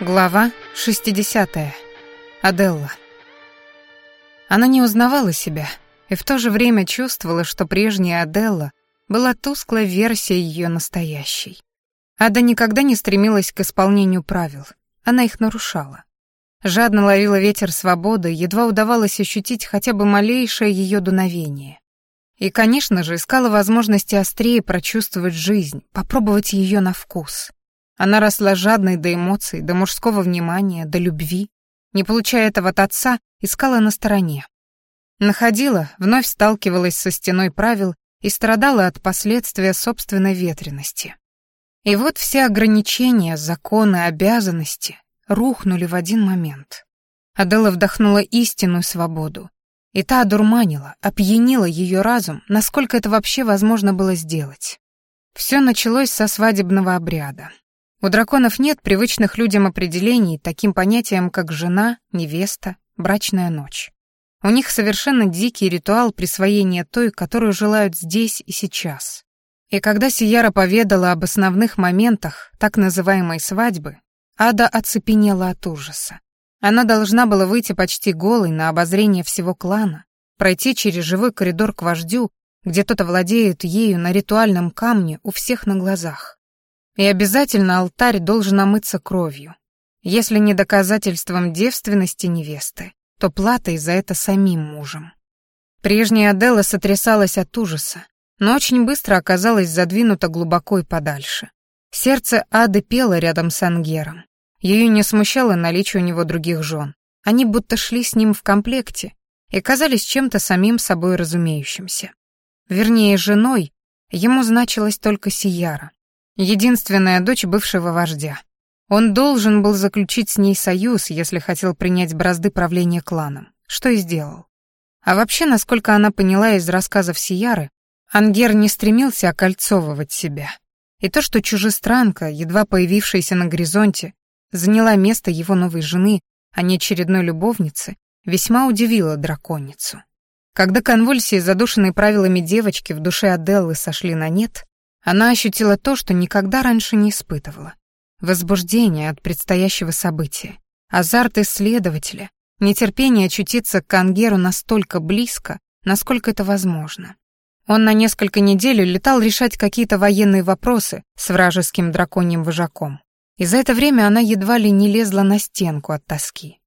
Глава 60. Аделла. Она не узнавала себя и в то же время чувствовала, что прежняя Аделла была тусклой версией ее настоящей. Ада никогда не стремилась к исполнению правил, она их нарушала. Жадно ловила ветер свободы, едва удавалось ощутить хотя бы малейшее ее дуновение. И, конечно же, искала возможности острее прочувствовать жизнь, попробовать ее на вкус — она росла жадной до эмоций, до мужского внимания, до любви. Не получая этого от отца, искала на стороне. Находила, вновь сталкивалась со стеной правил и страдала от последствия собственной ветренности. И вот все ограничения, законы, обязанности рухнули в один момент. Адела вдохнула истинную свободу. И та одурманила, опьянила ее разум, насколько это вообще возможно было сделать. Все началось со свадебного обряда. У драконов нет привычных людям определений таким понятиям, как жена, невеста, брачная ночь. У них совершенно дикий ритуал присвоения той, которую желают здесь и сейчас. И когда Сияра поведала об основных моментах так называемой свадьбы, Ада оцепенела от ужаса. Она должна была выйти почти голой на обозрение всего клана, пройти через живой коридор к вождю, где тот овладеет ею на ритуальном камне у всех на глазах. И обязательно алтарь должен омыться кровью. Если не доказательством девственности невесты, то платой за это самим мужем. Прежняя Аделла сотрясалась от ужаса, но очень быстро оказалась задвинута глубоко и подальше. Сердце Ады пело рядом с Ангером. Ее не смущало наличие у него других жен. Они будто шли с ним в комплекте и казались чем-то самим собой разумеющимся. Вернее, женой ему значилась только Сияра, единственная дочь бывшего вождя. Он должен был заключить с ней союз, если хотел принять бразды правления кланом, что и сделал. А вообще, насколько она поняла из рассказов Сияры, Ангер не стремился окольцовывать себя. И то, что чужестранка, едва появившаяся на горизонте, заняла место его новой жены, а не очередной любовницы, весьма удивило драконицу. Когда конвульсии, задушенные правилами девочки, в душе Аделлы сошли на нет, она ощутила то, что никогда раньше не испытывала. Возбуждение от предстоящего события, азарт исследователя, нетерпение очутиться к Ангеру настолько близко, насколько это возможно. Он на несколько недель летал решать какие-то военные вопросы с вражеским драконьим вожаком. И за это время она едва ли не лезла на стенку от тоски.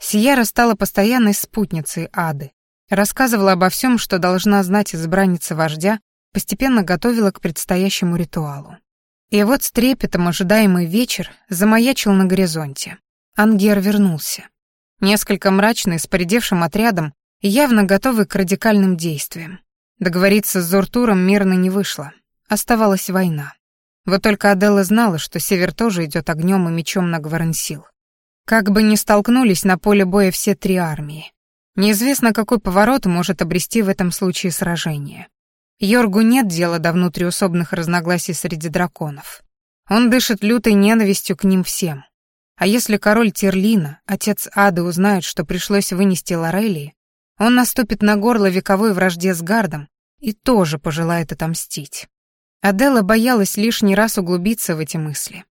Сияра стала постоянной спутницей Ады, рассказывала обо всем, что должна знать избранница вождя постепенно готовила к предстоящему ритуалу. И вот с трепетом ожидаемый вечер замаячил на горизонте. Ангер вернулся. Несколько мрачный, с поредевшим отрядом, явно готовый к радикальным действиям. Договориться с Зортуром мирно не вышло. Оставалась война. Вот только Аделла знала, что Север тоже идет огнем и мечом на Гварансил. Как бы ни столкнулись на поле боя все три армии. Неизвестно, какой поворот может обрести в этом случае сражение. Йоргу нет дела до внутриусобных разногласий среди драконов. Он дышит лютой ненавистью к ним всем. А если король Терлина, отец Ады, узнает, что пришлось вынести Лорелии, он наступит на горло вековой вражде с Гардом и тоже пожелает отомстить. Адела боялась лишний раз углубиться в эти мысли.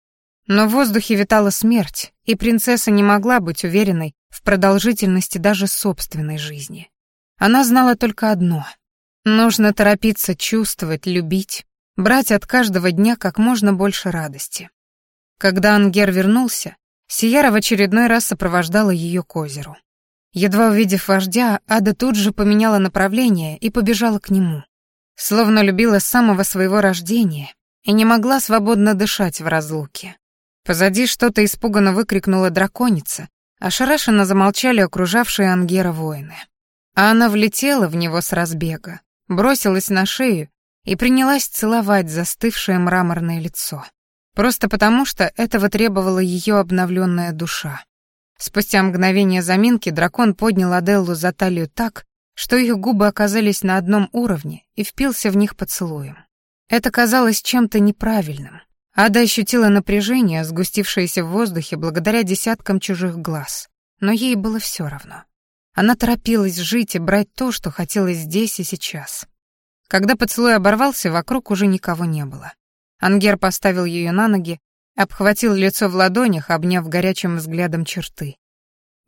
Но в воздухе витала смерть, и принцесса не могла быть уверенной в продолжительности даже собственной жизни. Она знала только одно — Нужно торопиться чувствовать, любить, брать от каждого дня как можно больше радости. Когда Ангер вернулся, Сияра в очередной раз сопровождала ее к озеру. Едва увидев вождя, Ада тут же поменяла направление и побежала к нему. Словно любила с самого своего рождения и не могла свободно дышать в разлуке. Позади что-то испуганно выкрикнула драконица, ошарашенно замолчали окружавшие Ангера воины. А она влетела в него с разбега, бросилась на шею и принялась целовать застывшее мраморное лицо. Просто потому, что этого требовала ее обновленная душа. Спустя мгновение заминки дракон поднял Аделлу за талию так, что их губы оказались на одном уровне и впился в них поцелуем. Это казалось чем-то неправильным. Ада ощутила напряжение, сгустившееся в воздухе благодаря десяткам чужих глаз, но ей было все равно. Она торопилась жить и брать то, что хотелось здесь и сейчас. Когда поцелуй оборвался, вокруг уже никого не было. Ангер поставил ее на ноги, Обхватил лицо в ладонях, обняв горячим взглядом черты.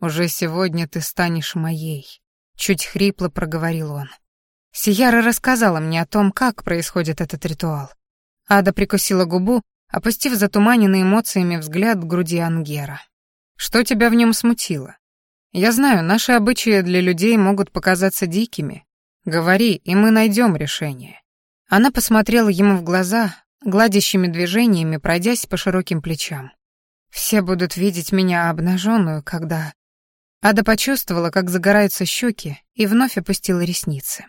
«Уже сегодня ты станешь моей», — чуть хрипло проговорил он. Сияра рассказала мне о том, как происходит этот ритуал. Ада прикусила губу, опустив затуманенный эмоциями взгляд к груди Ангера. «Что тебя в нем смутило? Я знаю, наши обычаи для людей могут показаться дикими. Говори, и мы найдем решение». Она посмотрела ему в глаза, гладящими движениями пройдясь по широким плечам. «Все будут видеть меня обнаженную, когда...» Ада почувствовала, как загораются щеки, и вновь опустила ресницы.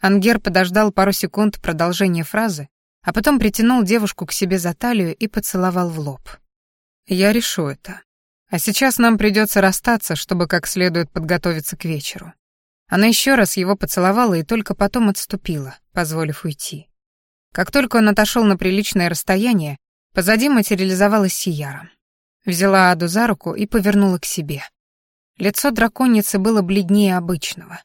Ангер подождал пару секунд продолжения фразы, а потом притянул девушку к себе за талию и поцеловал в лоб. «Я решу это. А сейчас нам придется расстаться, чтобы как следует подготовиться к вечеру». Она еще раз его поцеловала и только потом отступила, позволив уйти. Как только он отошел на приличное расстояние, позади материализовалась Сияра. Взяла Аду за руку и повернула к себе. Лицо драконицы было бледнее обычного.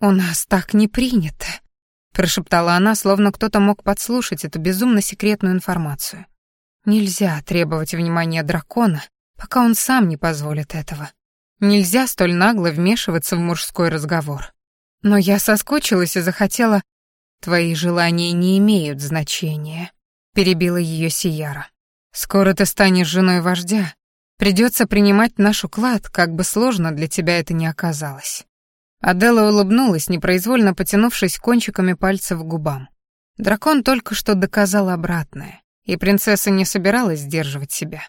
«У нас так не принято», — прошептала она, словно кто-то мог подслушать эту безумно секретную информацию. «Нельзя требовать внимания дракона, пока он сам не позволит этого. Нельзя столь нагло вмешиваться в мужской разговор. Но я соскучилась и захотела... Твои желания не имеют значения», — перебила ее Сияра. «Скоро ты станешь женой вождя, Придется принимать наш уклад, как бы сложно для тебя это ни оказалось». Адела улыбнулась, непроизвольно потянувшись кончиками пальцев к губам. Дракон только что доказал обратное, и принцесса не собиралась сдерживать себя.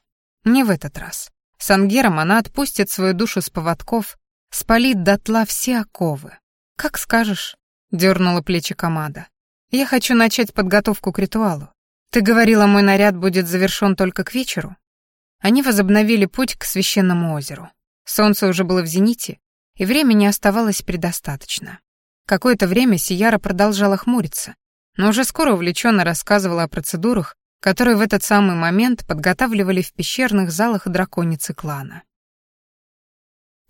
Не в этот раз. С Ангером она отпустит свою душу с поводков, спалит дотла все оковы. «Как скажешь», — дернула плечи Камада. «Я хочу начать подготовку к ритуалу. Ты говорила, мой наряд будет завершен только к вечеру?» Они возобновили путь к священному озеру. Солнце уже было в зените, и времени оставалось предостаточно. Какое-то время Сияра продолжала хмуриться, но уже скоро увлеченно рассказывала о процедурах, которые в этот самый момент подготавливали в пещерных залах драконицы клана.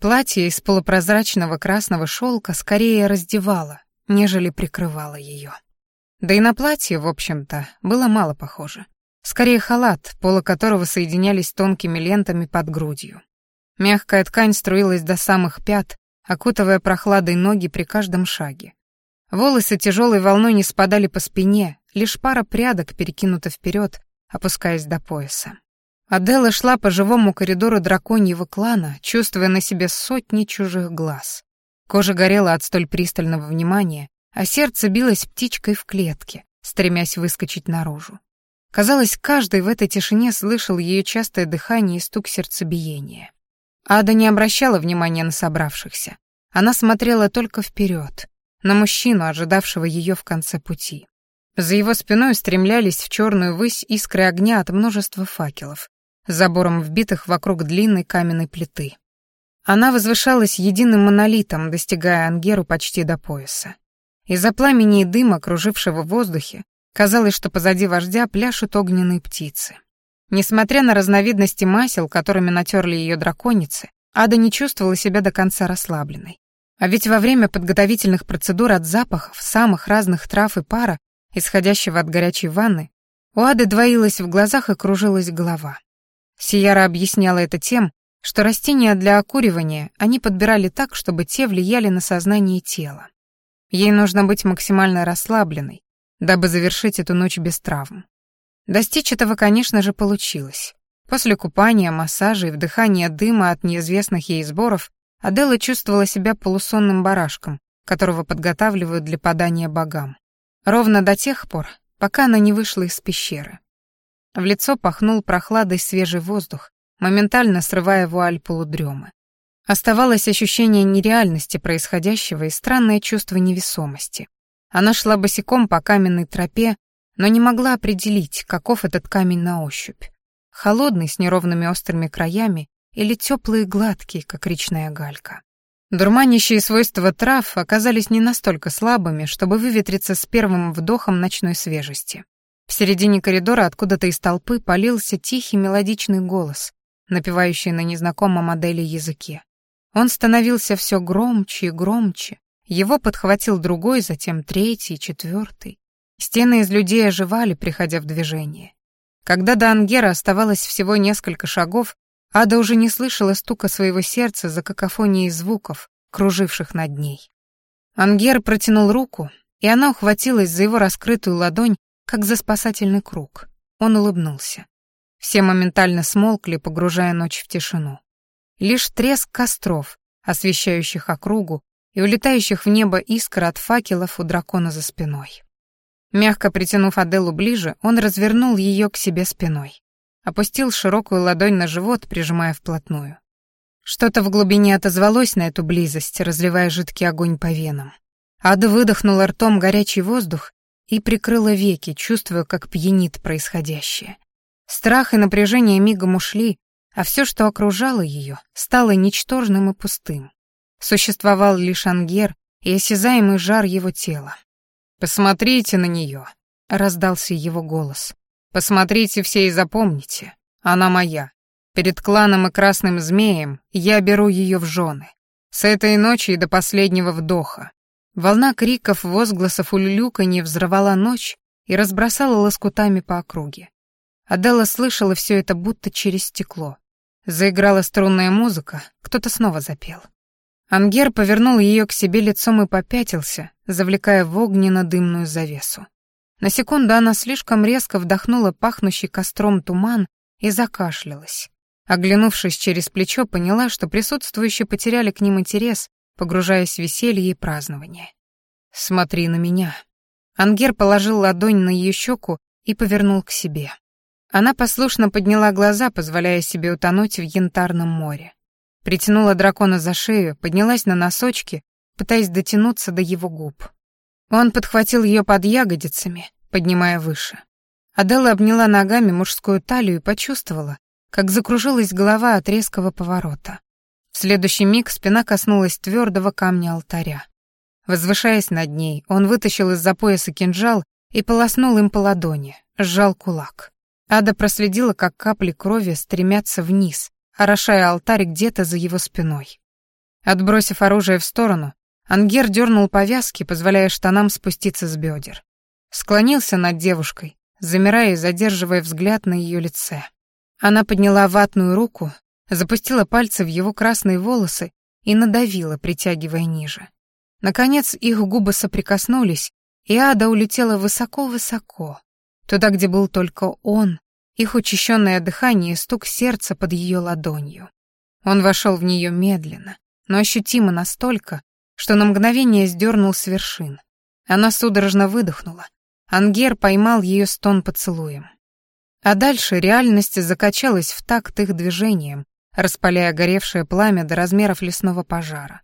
Платье из полупрозрачного красного шелка скорее раздевало, нежели прикрывало ее. Да и на платье, в общем-то, было мало похоже. Скорее халат, полы которого соединялись тонкими лентами под грудью. Мягкая ткань струилась до самых пят, окутывая прохладой ноги при каждом шаге. Волосы тяжелой волной не спадали по спине, лишь пара прядок перекинута вперед, опускаясь до пояса. Адела шла по живому коридору драконьего клана, чувствуя на себе сотни чужих глаз. Кожа горела от столь пристального внимания, а сердце билось птичкой в клетке, стремясь выскочить наружу. Казалось, каждый в этой тишине слышал ее частое дыхание и стук сердцебиения. Ада не обращала внимания на собравшихся. Она смотрела только вперед, на мужчину, ожидавшего ее в конце пути. За его спиной стремлялись в черную высь искры огня от множества факелов, забором вбитых вокруг длинной каменной плиты. Она возвышалась единым монолитом, достигая Ангеру почти до пояса. Из-за пламени и дыма, кружившего в воздухе, Казалось, что позади вождя пляшут огненные птицы. Несмотря на разновидности масел, которыми натерли ее драконицы, Ада не чувствовала себя до конца расслабленной. А ведь во время подготовительных процедур от запахов самых разных трав и пара, исходящего от горячей ванны, у Ады двоилась в глазах и кружилась голова. Сияра объясняла это тем, что растения для окуривания они подбирали так, чтобы те влияли на сознание тела. Ей нужно быть максимально расслабленной, дабы завершить эту ночь без травм. Достичь этого, конечно же, получилось. После купания, массажа и вдыхания дыма от неизвестных ей сборов Адела чувствовала себя полусонным барашком, которого подготавливают для подания богам. Ровно до тех пор, пока она не вышла из пещеры. В лицо пахнул прохладой свежий воздух, моментально срывая вуаль полудремы. Оставалось ощущение нереальности происходящего и странное чувство невесомости. Она шла босиком по каменной тропе, но не могла определить, каков этот камень на ощупь. Холодный, с неровными острыми краями, или теплый и гладкий, как речная галька. Дурманящие свойства трав оказались не настолько слабыми, чтобы выветриться с первым вдохом ночной свежести. В середине коридора откуда-то из толпы полился тихий мелодичный голос, напевающий на незнакомом модели языке. Он становился все громче и громче, его подхватил другой, затем третий, четвертый. Стены из людей оживали, приходя в движение. Когда до Ангера оставалось всего несколько шагов, Ада уже не слышала стука своего сердца за какофонией звуков, круживших над ней. Ангер протянул руку, и она ухватилась за его раскрытую ладонь, как за спасательный круг. Он улыбнулся. Все моментально смолкли, погружая ночь в тишину. Лишь треск костров, освещающих округу, и улетающих в небо искр от факелов у дракона за спиной. Мягко притянув Аделу ближе, он развернул ее к себе спиной. Опустил широкую ладонь на живот, прижимая вплотную. Что-то в глубине отозвалось на эту близость, разливая жидкий огонь по венам. Ада выдохнула ртом горячий воздух и прикрыла веки, чувствуя, как пьянит происходящее. Страх и напряжение мигом ушли, а все, что окружало ее, стало ничтожным и пустым. Существовал лишь ангер и осязаемый жар его тела. «Посмотрите на нее», — раздался его голос. «Посмотрите все и запомните, она моя. Перед кланом и красным змеем я беру ее в жены. С этой ночи и до последнего вдоха». Волна криков, возгласов, улюлюканье взорвала ночь и разбросала лоскутами по округе. Адела слышала все это будто через стекло. Заиграла струнная музыка, кто-то снова запел. Ангер повернул ее к себе лицом и попятился, завлекая в огненно-дымную завесу. На секунду она слишком резко вдохнула пахнущий костром туман и закашлялась. Оглянувшись через плечо, поняла, что присутствующие потеряли к ним интерес, погружаясь в веселье и празднование. «Смотри на меня». Ангер положил ладонь на ее щеку и повернул к себе. Она послушно подняла глаза, позволяя себе утонуть в янтарном море. Притянула дракона за шею, поднялась на носочки, пытаясь дотянуться до его губ. Он подхватил ее под ягодицами, поднимая выше. Адела обняла ногами мужскую талию и почувствовала, как закружилась голова от резкого поворота. В следующий миг спина коснулась твердого камня алтаря. Возвышаясь над ней, он вытащил из-за пояса кинжал и полоснул им по ладони, сжал кулак. Ада проследила, как капли крови стремятся вниз, орошая алтарь где-то за его спиной. Отбросив оружие в сторону, Ангер дернул повязки, позволяя штанам спуститься с бедер. Склонился над девушкой, замирая и задерживая взгляд на ее лице. Она подняла ватную руку, запустила пальцы в его красные волосы и надавила, притягивая ниже. Наконец их губы соприкоснулись, и Ада улетела высоко-высоко, Туда, где был только он, их учащенное дыхание и стук сердца под ее ладонью. Он вошел в нее медленно, но ощутимо настолько, что на мгновение сдернул с вершин. Она судорожно выдохнула. Ангер поймал ее стон поцелуем. А дальше реальность закачалась в такт их движением, распаляя горевшее пламя до размеров лесного пожара.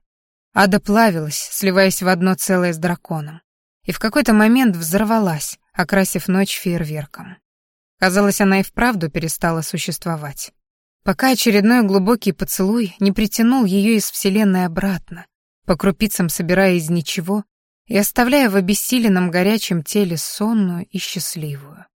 Ада плавилась, сливаясь в одно целое с драконом. И в какой-то момент взорвалась, окрасив ночь фейерверком. Казалось, она и вправду перестала существовать. Пока очередной глубокий поцелуй не притянул ее из Вселенной обратно, по крупицам собирая из ничего и оставляя в обессиленном горячем теле сонную и счастливую.